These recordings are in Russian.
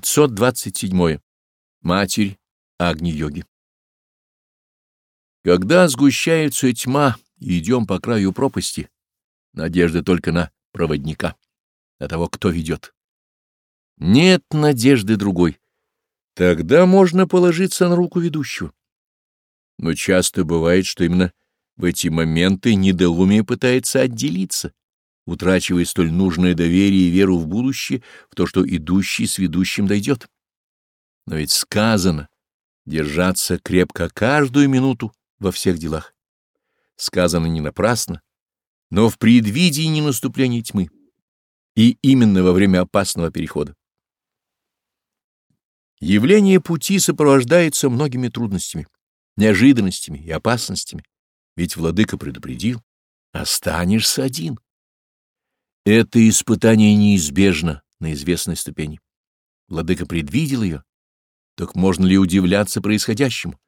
527. Матерь Агни-йоги. Когда сгущается тьма и идем по краю пропасти, надежда только на проводника, на того, кто ведет. Нет надежды другой. Тогда можно положиться на руку ведущего. Но часто бывает, что именно в эти моменты недоумие пытается отделиться утрачивая столь нужное доверие и веру в будущее, в то, что идущий с ведущим дойдет. Но ведь сказано держаться крепко каждую минуту во всех делах. Сказано не напрасно, но в предвидении наступления тьмы и именно во время опасного перехода. Явление пути сопровождается многими трудностями, неожиданностями и опасностями, ведь владыка предупредил, останешься один. Это испытание неизбежно на известной ступени. Владыка предвидел ее. Так можно ли удивляться происходящему?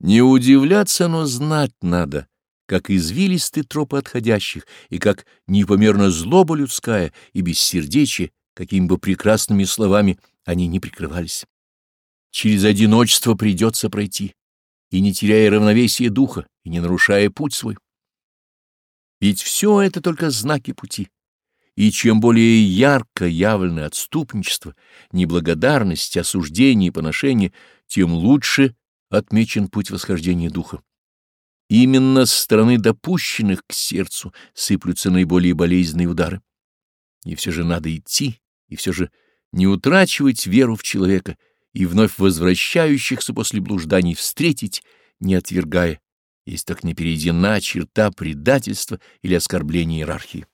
Не удивляться, но знать надо, как извилисты тропы отходящих, и как непомерно злоба людская и бессердечие, какими бы прекрасными словами они не прикрывались. Через одиночество придется пройти, и не теряя равновесия духа, и не нарушая путь свой. Ведь все это только знаки пути и чем более ярко явлено отступничество, неблагодарность, осуждение и поношение, тем лучше отмечен путь восхождения духа. Именно с стороны допущенных к сердцу сыплются наиболее болезненные удары. И все же надо идти, и все же не утрачивать веру в человека и вновь возвращающихся после блужданий встретить, не отвергая, если так не перейдена черта предательства или оскорбления иерархии.